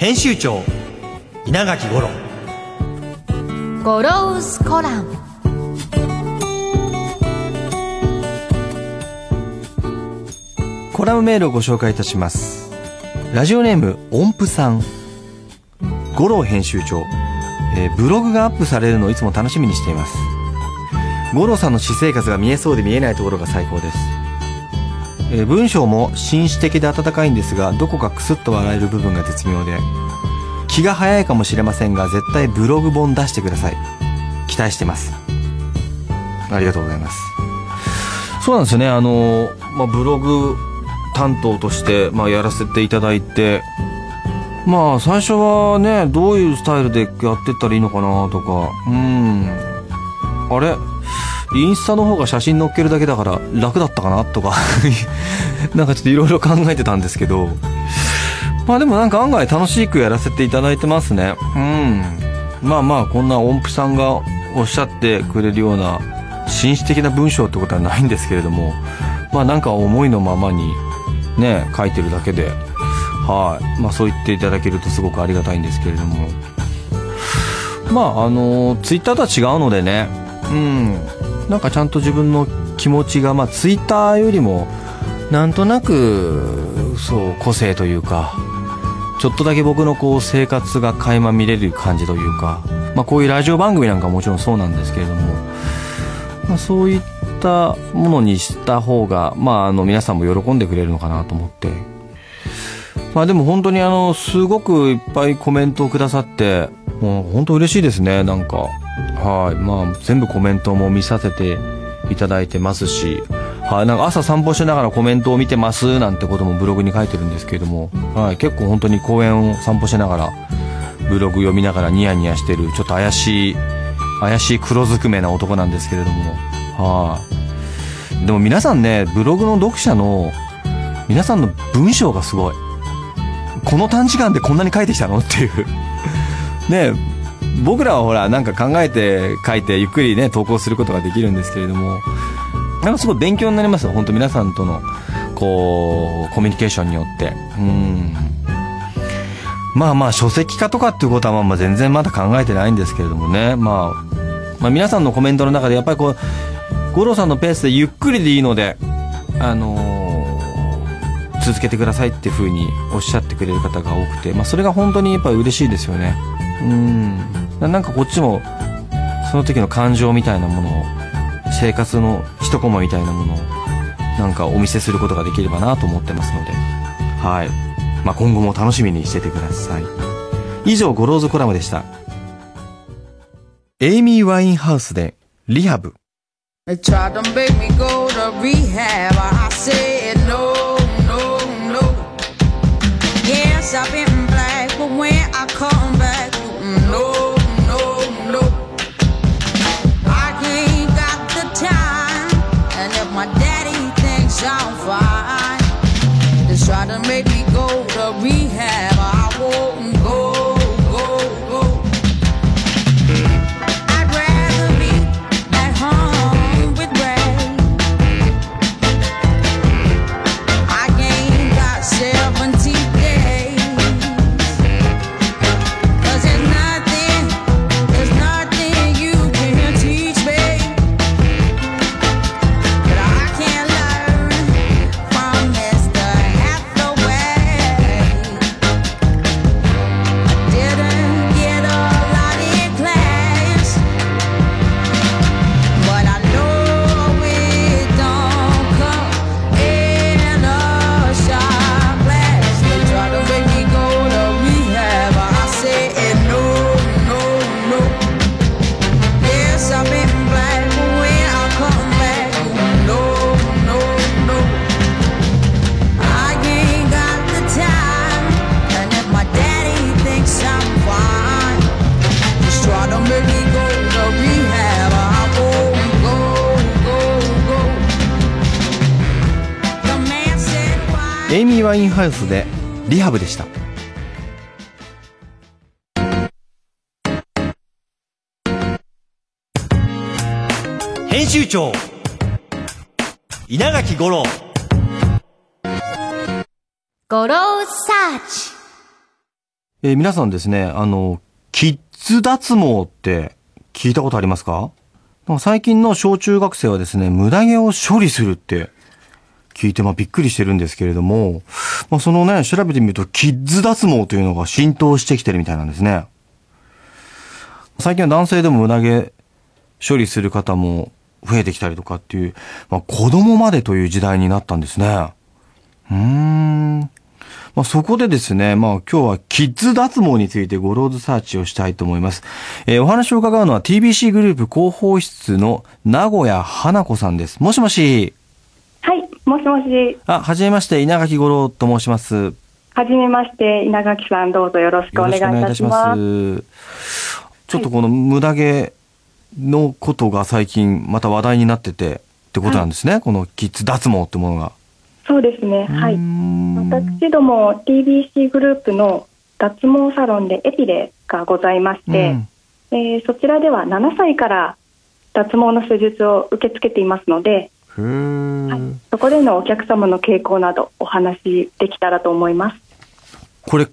編集長稲垣五郎。ゴロウスコラム。コラムメールをご紹介いたします。ラジオネーム音符さん。五郎編集長、えーブログがアップされるのをいつも楽しみにしています。五郎さんの私生活が見えそうで見えないところが最高です、えー文章も紳士的で温かいんですがどこかクスッと笑える部分が絶妙で気が早いかもしれませんが絶対ブログ本出してください。期待してます。ありがとうございます。そうなんですよね。あの、まあ、ブログ担当として、まあ、やらせていただいてまあ最初はねどういうスタイルでやってったらいいのかなとかうん。あれ？インスタの方が写真載っけるだけだから楽だったかなとか。なんかちょっといろいろ考えてたんですけど。まあでもなんか案外楽しくやらせていただいてますね。うん。まあまあこんな音符さんがおっしゃってくれるような紳士的な文章ってことはないんですけれども。まあなんか思いのままにね書いてるだけで。はい。まあそう言っていただけるとすごくありがたいんですけれども。まああのツイッターとは違うのでね。うん。なんかちゃんと自分の気持ちがまあツイッターよりもなんとなくそう個性というかちょっとだけ僕のこう生活が垣間見れる感じというか、まあ、こういうラジオ番組なんかももちろんそうなんですけれども、まあ、そういったものにした方が、まあ、あの皆さんも喜んでくれるのかなと思って。まあでも本当にあのすごくいっぱいコメントをくださってもう本当嬉しいですねなんか。はい。まあ全部コメントも見させていただいてますしはい、なんか朝散歩しながらコメントを見てますなんてこともブログに書いてるんですけれども、はい、結構本当に公園を散歩しながらブログ読みながらニヤニヤしてるちょっと怪しい怪しい黒ずくめな男なんですけれどもはい。でも皆さんねブログの読者の皆さんの文章がすごい。この短時間でこんなに書いてきたのっていう。ね僕らはほらなんか考えて書いてゆっくりね投稿することができるんですけれどもなんかすごい勉強になりますよ本当皆さんとのこうコミュニケーションによって。うん。まあまあ書籍化とかっていうことはまあまあ全然まだ考えてないんですけれどもね、まあ、まあ皆さんのコメントの中でやっぱりこう五郎さんのペースでゆっくりでいいのであのー続けてくださいっていうふうにおっしゃってくれる方が多くて、まあ、それが本当にやっぱり嬉しいですよね。うん。ななんかこっちもその時の感情みたいなものを生活の一コマみたいなものをなんかお見せすることができればなと思ってますので。はい、まあ、今後も楽しみにしててください。以上ゴローズコラムでした。エイミー・ワインハウスでリハブ。They tried to make me go to rehab. I said no, no, no. Yes, I've been black, but when I come down 集長稲垣吾郎。ゴローサーチ。えー皆さんですね、あの、キッズ脱毛って聞いたことありますか最近の小中学生はですね、無駄毛を処理するって聞いて、まあびっくりしてるんですけれども、まあそのね、調べてみると、キッズ脱毛というのが浸透してきてるみたいなんですね。最近は男性でも無駄毛処理する方も増えてきたりとかっていう、まあ子供までという時代になったんですね。うーん。まあ、そこでですね、まあ今日はキッズ脱毛についてゴローズサーチをしたいと思います。えーお話を伺うのは TBC グループ広報室の名古屋花子さんです。もしもし。はい、もしもし、あ、はじめまして、稲垣五郎と申します。よはじめまして、稲垣さん、どうぞよろしくお願いいたします。ちょっとこの無駄毛のことが最近また話題になっててってことなんですね。このキッズ脱毛ってものが。そうですね、はい。ん私ども TBC グループの脱毛サロンでエピレがございまして、うんえーそちらでは7歳から脱毛の施術を受け付けていますので、はいそこでのお客様の傾向などお話しできたらと思います。これ、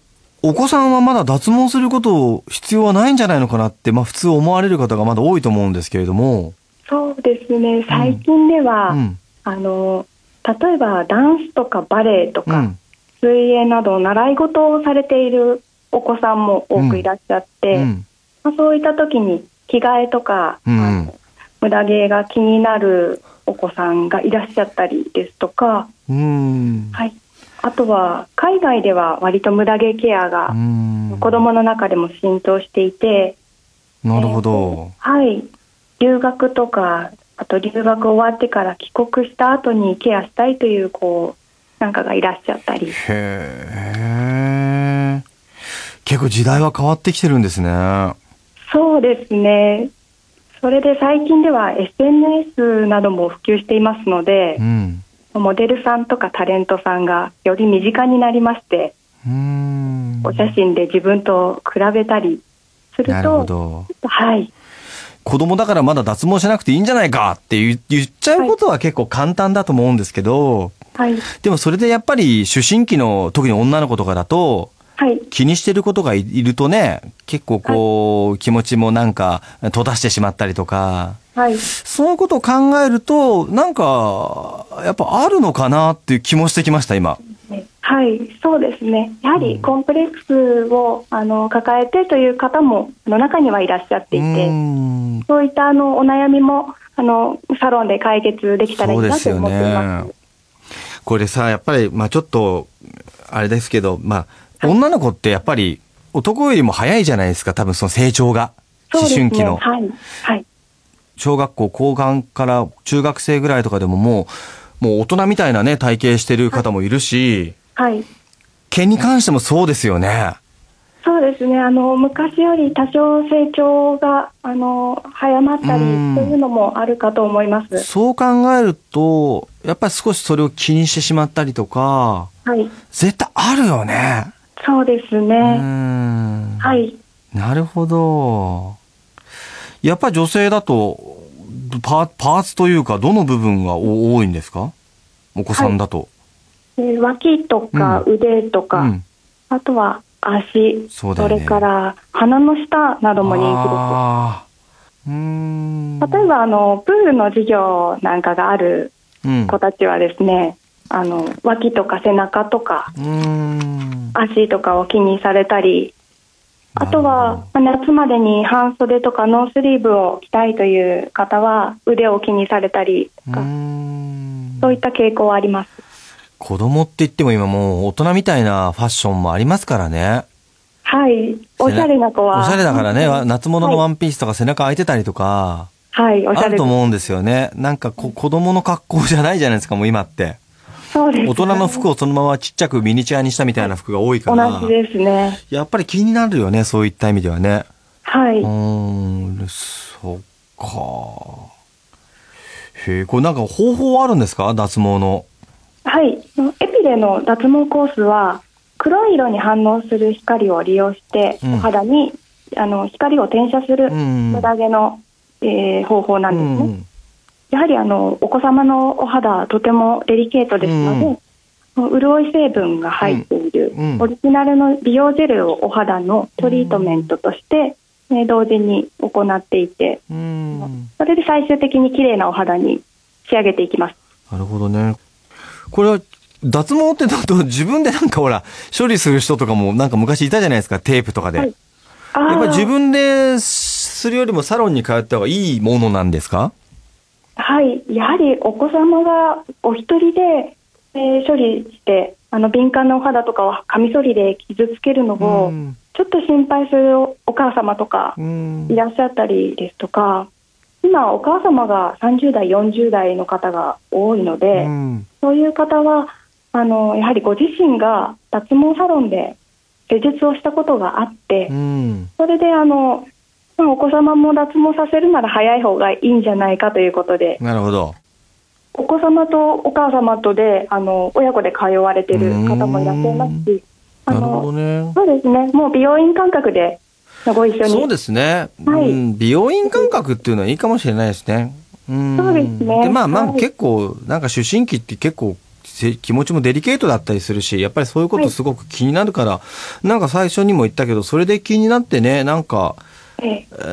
お子さんはまだ脱毛すること必要はないんじゃないのかなって、まあ普通思われる方がまだ多いと思うんですけれども。そうですね、最近では、うん。あの例えばダンスとかバレエとか、うん。水泳など習い事をされているお子さんも多くいらっしゃって、うん。まあ、そういった時に着替えとか、無駄毛が気になるお子さんがいらっしゃったりですとか、うん。はい、あとは海外では割と無駄毛ケアがうん。子どもの中でも浸透していて、なるほど。はい、留学とかあと留学終わってから帰国した後にケアしたいという子なんかがいらっしゃったり。へえ。結構時代は変わってきてるんですね。そうですね。それで最近では SNS なども普及していますのでう、ん。モデルさんとかタレントさんがより身近になりまして、うん。お写真で自分と比べたりするなるほと、ど。はい、子供だからまだ脱毛しなくていいんじゃないかって言言っちゃうことは結構簡単だと思うんですけど、はい、でもそれでやっぱり思春期の特に女の子とかだと、はい、気にしてることがいいるとね、結構こう、気持ちもなんか閉ざしてしまったりとか、はい、そういうことを考えると、なんか、やっぱあるのかなっていう気もしてきました、今。ねはい、そうですね。やはりコンプレックスをあの抱えてという方もあの中にはいらっしゃっていて、うんそういったあのお悩みもあのサロンで解決できたらいいなとそうですよ思っていまねす。。これさ、やっぱり、まあちょっと、あれですけど、まあ、女の子ってやっぱり男よりも早いじゃないですか、多分その成長が。ね。春期の。はい、はい。小学校高学から中学生ぐらいとかでももう、もう大人みたいなね、体型してる方もいるし、はい。毛に関してもそうですよね。そうですね。あの昔より多少成長があの早まったりうんというのもあるかと思います。そう考えると、やっぱり少しそれを気にしてしまったりとか、はい。絶対あるよね。そうですね。ん。はい。なるほど。やっぱり女性だと、パパーツというか、どの部分がお多いんですか？お子さんだと。えー脇とかう腕とか、うん。あとは足、そねれから鼻の下なども人気あーうーん。です。例えばあのプールの授業なんかがあるうん。子たちはですね、あの脇とか背中とか。足とかを気にされたり、あとなは夏までに半袖とかノースリーブを着たいという方は腕を気にされたりとか、んそういった傾向はあります。子供って言っても今もう大人みたいなファッションもありますからね。はい、おしゃれな子は。おしゃれだからね、わ夏物のはいワンピースとか背中開いてたりとか、はい、おしゃれあると思うんですよね。なんかこ子供の格好じゃないじゃないですか、もう今って。そうです。大人の服をそのままちっちゃくミニチュアにしたみたいな服が多いから。同じですね。やっぱり気になるよね、そういった意味ではね。はい。うーん、そっか。へえ、これなんか方法あるんですか？脱毛の。はい、エピレの脱毛コースは黒い色に反応する光を利用して、うんお肌にあの光を転写するうんムダ毛の、えー方法なうんですね。やはりあのお子様のお肌はとてもデリケートですので、潤い成分が入っている、オリジナルの美容ジェルをお肌のトリートメントとして、えー同時に行っていて。それで最終的に綺麗なお肌に仕上げていきます。なるほどね。これは、脱毛ってなると自分でなんかほら、処理する人とかもなんか昔いたじゃないですか、テープとかで。はいあやっぱりー自分でするよりもサロンに通った方がいいものなんですか？はい、やはりお子様がお一人で、えー処理して、あの敏感なお肌とかをカミソリで傷つけるのを、うん。ちょっと心配するおお母様とかうん。いらっしゃったりですとか、今、お母様が30代、40代の方が多いので、うん。そういう方はあの、やはりご自身が脱毛サロンで施術をしたことがあって、うん。それであの、まあ、お子様も脱毛させるなら早い方がいいんじゃないかということで、なるほど。お子様とお母様とであの親子で通われてる方もいらっしゃいますし、あなるほどのね。そうですね、もう美容院感覚でご一緒に。そうですね、はいうん。美容院感覚っていうのはいいかもしれないですね。うんそうですねで、まあまあ、はい結構、なんか思春期って結構、せ気持ちもデリケートだったりするし、やっぱりそういうことすごく気になるから、なんか最初にも言ったけど、それで気になってね、なんか、ええ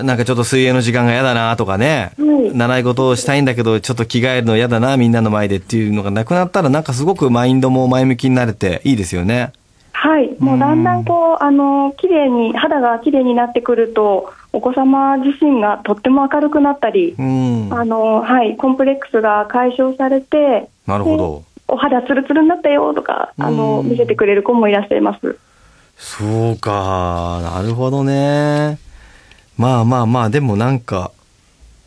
なんかちょっと水泳の時間が嫌だなとかね、はい習い事をしたいんだけど、ちょっと着替えるの嫌だな、みんなの前でっていうのがなくなったら、なんかすごくマインドも前向きになれていいですよね。はい、もうだんだんこう、あの綺麗に、肌が綺麗になってくると、お子様自身がとっても明るくなったり、うん。あのはい、コンプレックスが解消されて、なるほど。お肌ツルツルになったよとか、あのうん見せてくれる子もいらっしゃいます。そうか、なるほどね。まあまあまあ、でもなんか、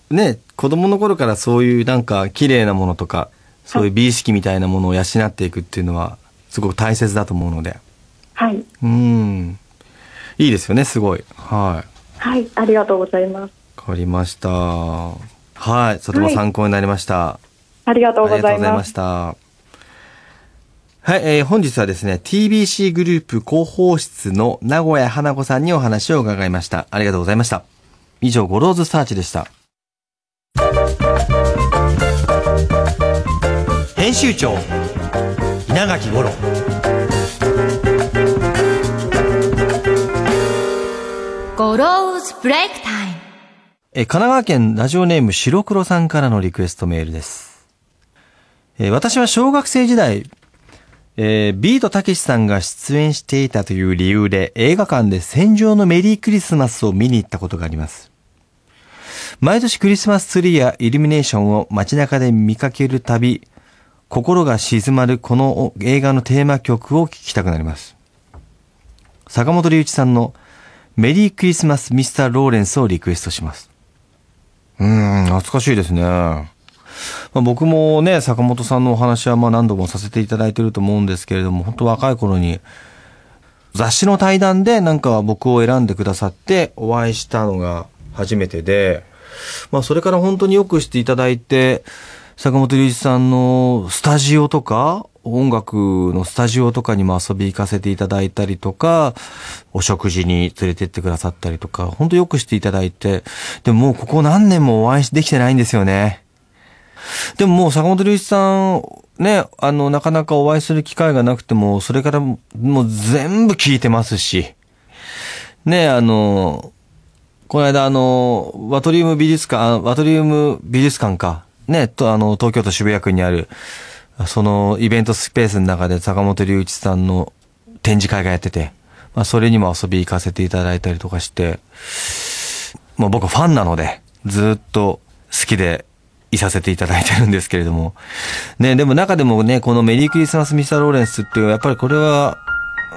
ね、子供の頃からそういうなんか綺麗なものとか、そういう美意識みたいなものを養っていくっていうのは、すごく大切だと思うので。はい、うん。いいですよね、すごい。はい。はい、ありがとうございます。わかりました。はい。とても参考になりました。ありがとうありがとございま。うございますした。はい、えー本日はですね、TBC グループ広報室の名古屋花子さんにお話を伺いました。ありがとうございました。以上、ゴローズサーチでした。編集長稲垣吾郎ゴローズブレイクタイムえー神奈川県ラジオネーム白黒さんからのリクエストメールです。えー私は小学生時代、えービートたけしさんが出演していたという理由で映画館で戦場のメリークリスマスを見に行ったことがあります。毎年クリスマスツリーやイルミネーションを街中で見かけるたび、心が静まるこの映画のテーマ曲を聴きたくなります。坂本龍一さんのメリークリスマスミスターローレンスをリクエストします。うーん、懐かしいですね。まあ、僕もね、坂本さんのお話はまあ何度もさせていただいてると思うんですけれども、本当若い頃に雑誌の対談でなんか僕を選んでくださってお会いしたのが初めてで、まあそれから本当によくしていただいて、坂本龍一さんのスタジオとか、音楽のスタジオとかにも遊び行かせていただいたりとか、お食事に連れてってくださったりとか、本当よくしていただいて、でももうここ何年もお会いできてないんですよね。でももう坂本龍一さん、ね、あの、なかなかお会いする機会がなくても、それからもう全部聞いてますし、ね、あの、この間あの、ワトリウム美術館、ワトリウム美術館か、ね、とあの、東京都渋谷区にある、そのイベントスペースの中で坂本龍一さんの展示会がやってて、まあそれにも遊び行かせていただいたりとかして、もう僕ファンなので、ずっと好きでいさせていただいてるんですけれども。ね、でも中でもね、このメリークリスマスミスターローレンスっていう、やっぱりこれは、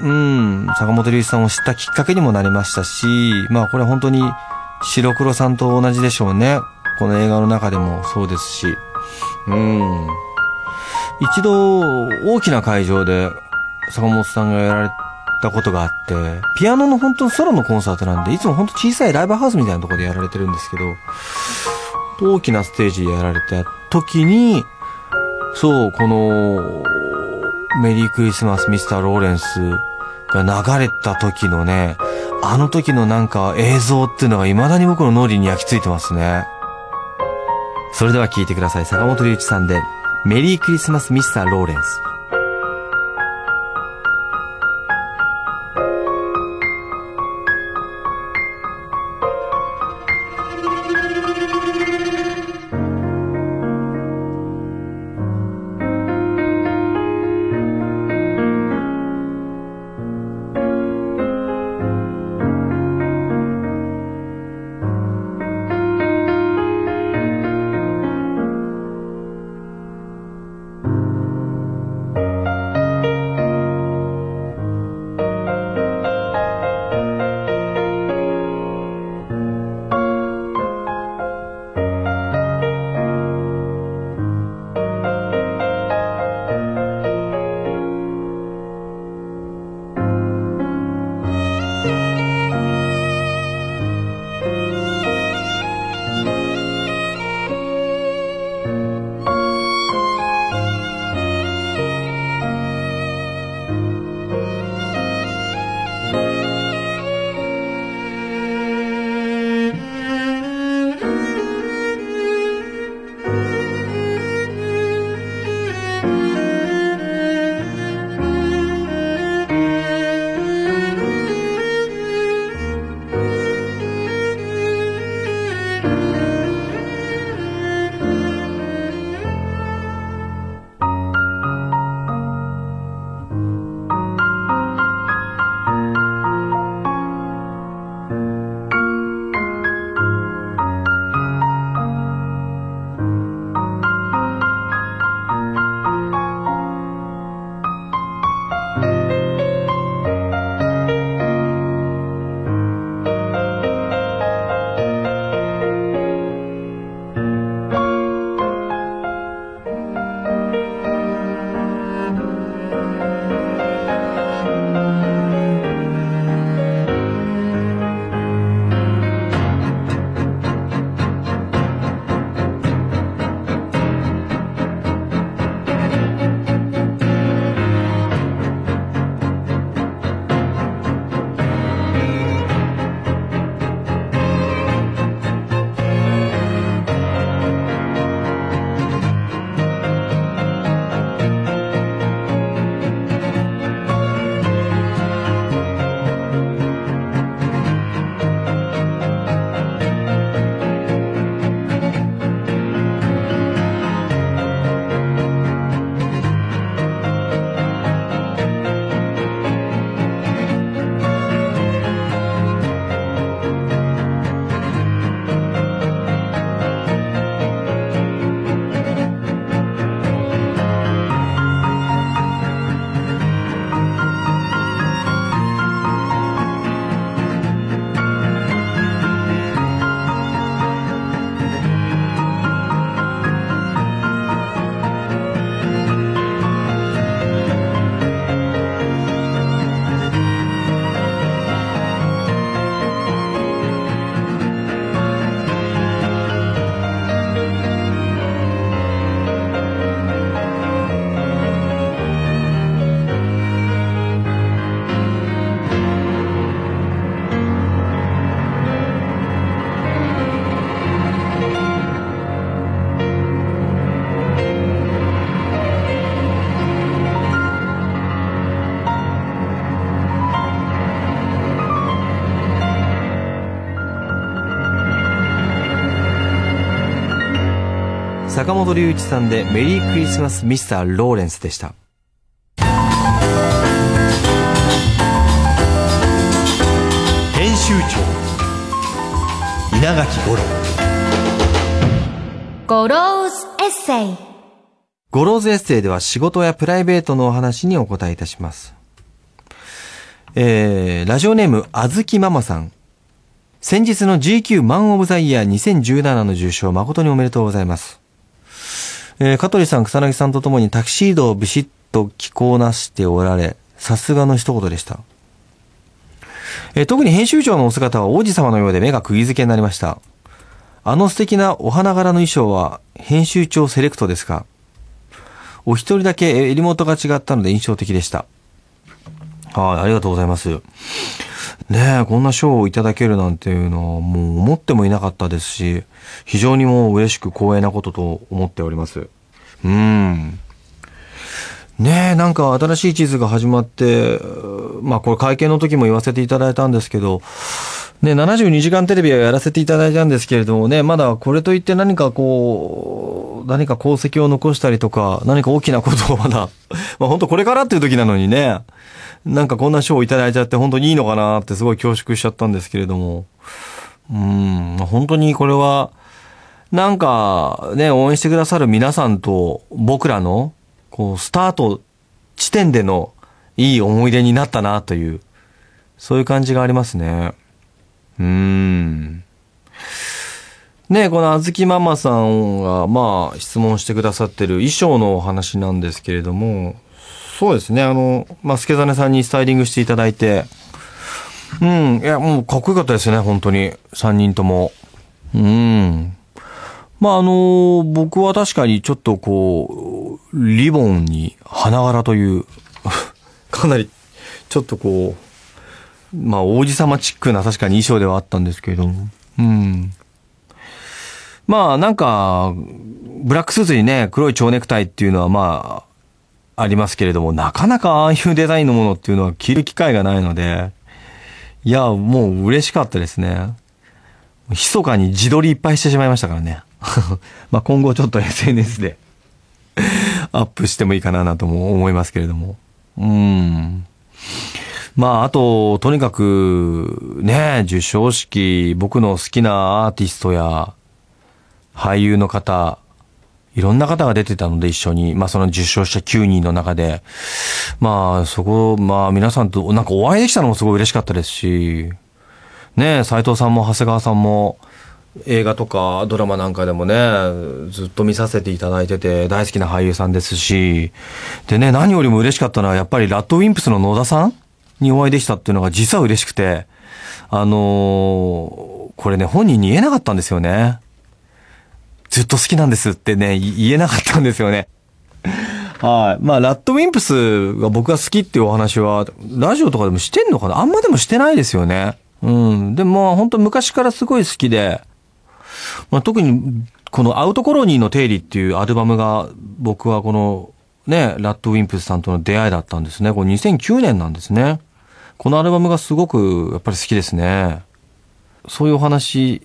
うん、坂本龍一さんを知ったきっかけにもなりましたし、まあこれ本当に白黒さんと同じでしょうね。この映画の中でもそうですし。うん。一度大きな会場で坂本さんがやられたことがあって、ピアノの本当にソロのコンサートなんで、いつも本当小さいライブハウスみたいなところでやられてるんですけど、大きなステージでやられた時に、そう、この、メリークリスマスミスターローレンスが流れた時のね、あの時のなんか映像っていうのが未だに僕の脳裏に焼き付いてますね。それでは聴いてください。坂本龍一さんで、メリークリスマスミスターローレンス。坂本龍一さんでメリークリスマスミスターローレンスでした。編集長稲垣吾郎ゴローズエッセイゴローズエッセイでは仕事やプライベートのお話にお答えいたします。えー、ラジオネーム、あずきママさん。先日の GQ マンオブザイヤー2017の受賞誠におめでとうございます。えー、香取さん、草薙さんとともにタキシードをビシッと着こなしておられ、さすがの一言でした。えー特に編集長のお姿は王子様のようで目が釘付けになりました。あの素敵なお花柄の衣装は編集長セレクトですかお一人だけ襟元が違ったので印象的でした。はい、ありがとうございます。ねえ、こんな賞をいただけるなんていうのはもう思ってもいなかったですし、非常にもう嬉しく光栄なことと思っております。うん。ねえ、なんか新しい地図が始まって、まあこれ会見の時も言わせていただいたんですけど、ね、72時間テレビはやらせていただいたんですけれどもね、まだこれといって何かこう、何か功績を残したりとか、何か大きなことをまだ、まあ本当これからっていう時なのにね、なんかこんな賞をいただいちゃって本当にいいのかなってすごい恐縮しちゃったんですけれども、うん、本当にこれは、なんかね、応援してくださる皆さんと僕らの、こう、スタート地点でのいい思い出になったなという、そういう感じがありますね。うーん。ねこのあずきママさんが、まあ、質問してくださってる衣装のお話なんですけれども、そうですね、あの、まあ、助真さんにスタイリングしていただいて、うん、いや、もうかっこよかったですね、本当に。3人とも。うん。まあ、あの、僕は確かにちょっとこう、リボンに花柄という、かなり、ちょっとこう、まあ、王子様チックな確かに衣装ではあったんですけど。うん。まあ、なんか、ブラックスーツにね、黒い蝶ネクタイっていうのはまあ、ありますけれども、なかなかああいうデザインのものっていうのは着る機会がないので、いや、もう嬉しかったですね。密かに自撮りいっぱいしてしまいましたからね。まあ今後ちょっと SNS でアップしてもいいかななとも思いますけれども。うん。まあ、あと、とにかく、ね、受賞式、僕の好きなアーティストや、俳優の方、いろんな方が出てたので一緒に、まあその受賞した9人の中で、まあそこ、まあ皆さんとなんかお会いできたのもすごい嬉しかったですし、ね斉藤さんも長谷川さんも映画とかドラマなんかでもね、ずっと見させていただいてて大好きな俳優さんですし、でね、何よりも嬉しかったのはやっぱりラッドウィンプスの野田さんにお会いできたっていうのが実は嬉しくて、あのーこれね、本人に言えなかったんですよね。ずっと好きなんですってね、言えなかったんですよね。はい。まあ、ラッドウィンプスが僕が好きっていうお話は、ラジオとかでもしてんのかな？あんまでもしてないですよね。うん。でも、本当昔からすごい好きで、まあ、特に、このアウトコロニーの定理っていうアルバムが、僕はこの、ね、ラッドウィンプスさんとの出会いだったんですね。これ2009年なんですね。このアルバムがすごく、やっぱり好きですね。そういうお話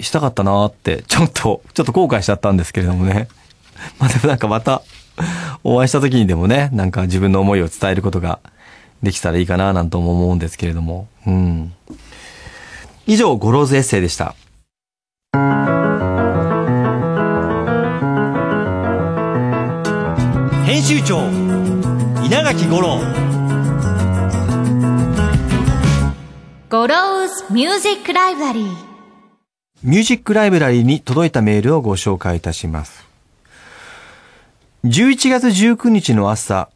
したかったなーって、ちょっと、ちょっと後悔しちゃったんですけれどもね。まあでもなんかまた、お会いした時にでもね、なんか自分の思いを伝えることができたらいいかななんとも思うんですけれども。うん。以上、ゴローズエッセイでした。編集長稲垣五郎ゴローズミュージックライブラリーミュージックライブラリーに届いたメールをご紹介いたします。11月19日の朝、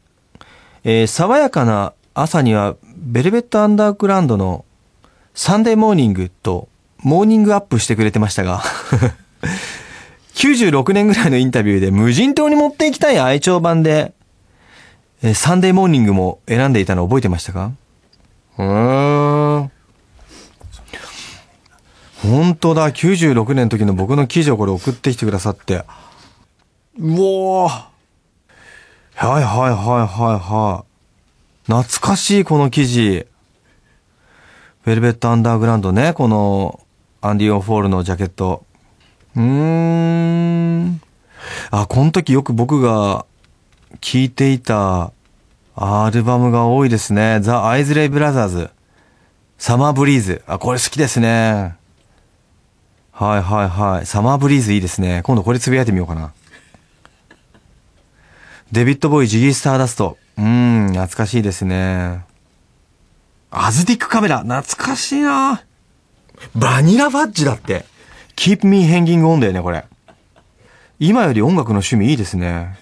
えー爽やかな朝には、ベルベットアンダーグラウンドのサンデーモーニングとモーニングアップしてくれてましたが、96年ぐらいのインタビューで無人島に持っていきたい愛鳥版で、えーサンデーモーニングも選んでいたの覚えてましたか？うーん。本当だ、96年の時の僕の記事をこれ送ってきてくださって。うおーはいはいはいはいはい。懐かしいこの記事。ベルベットアンダーグラウンドね、このアンディ・ウォーホルのジャケット。うーん。あ、この時よく僕が聴いていたアルバムが多いですね。ザ・アイズレイ・ブラザーズ。サマーブリーズ。あ、これ好きですね。はいはいはい。サマーブリーズいいですね。今度これつぶやいてみようかな。デビッド・ボウイ、ジギー・スターダスト。うーん、懐かしいですね。アズディックカメラ、懐かしいなバニラバッジだって。Keep me hanging on だよね、これ。今より音楽の趣味いいですね。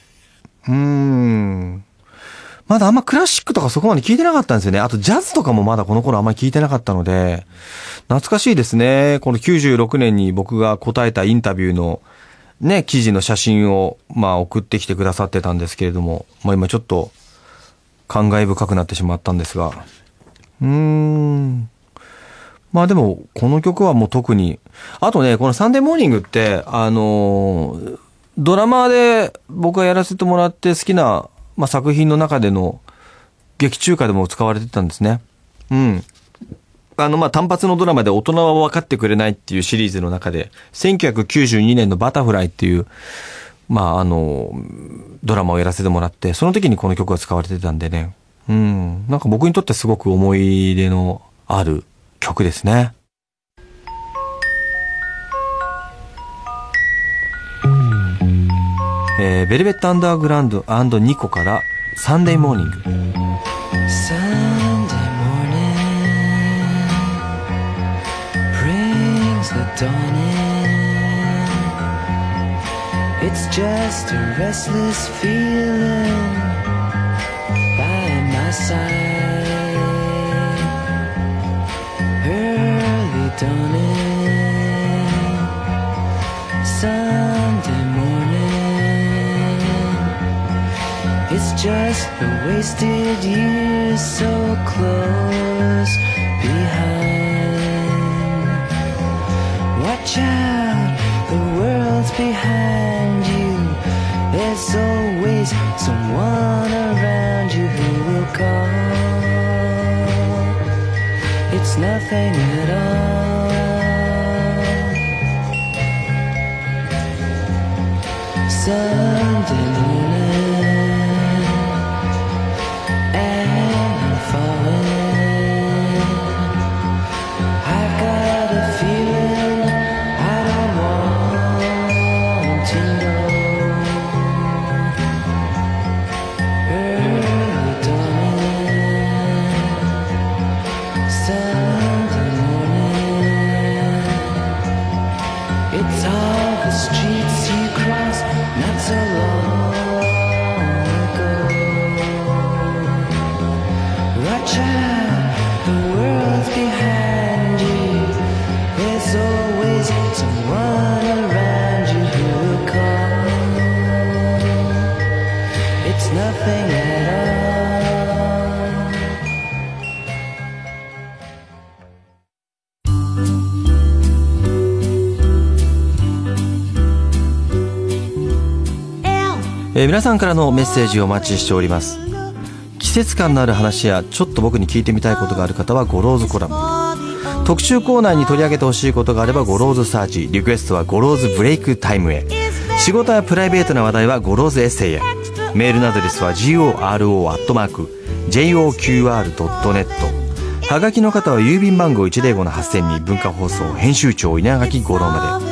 うーん。まだあんまクラシックとかそこまで聞いてなかったんですよね。あとジャズとかもまだこの頃あんまり聞いてなかったので、懐かしいですね。この96年に僕が答えたインタビューのね、記事の写真を、まあ、送ってきてくださってたんですけれども、まあ、今ちょっと、感慨深くなってしまったんですが、うーん。まあでも、この曲はもう特に、あとね、このサンデーモーニングって、あのードラマで僕がやらせてもらって好きな、まあ、作品の中での劇中歌でも使われてたんですね。うん。あの、まあ、単発のドラマで大人は分かってくれないっていうシリーズの中で、1992年のバタフライっていう、まあ、あの、ドラマをやらせてもらって、その時にこの曲が使われてたんでね。うん。なんか僕にとってすごく思い出のある曲ですね。えー、ベルベットアンダーグラウンドニコからサンデーモーニング。It's just a restless feeling a wasted years so close behind. Watch out, the world's behind you. There's always someone around you who will call. It's nothing at all. Sunday えー皆さんからのメッセージをお待ちしております。季節感のある話やちょっと僕に聞いてみたいことがある方はゴローズコラム。特集コーナーに取り上げてほしいことがあればゴローズサーチ。リクエストはゴローズブレイクタイムへ。仕事やプライベートな話題はゴローズエッセイへ。メールアドレスは goro.joqr.net。はがきの方は郵便番号105の8000に文化放送編集長稲垣吾郎まで。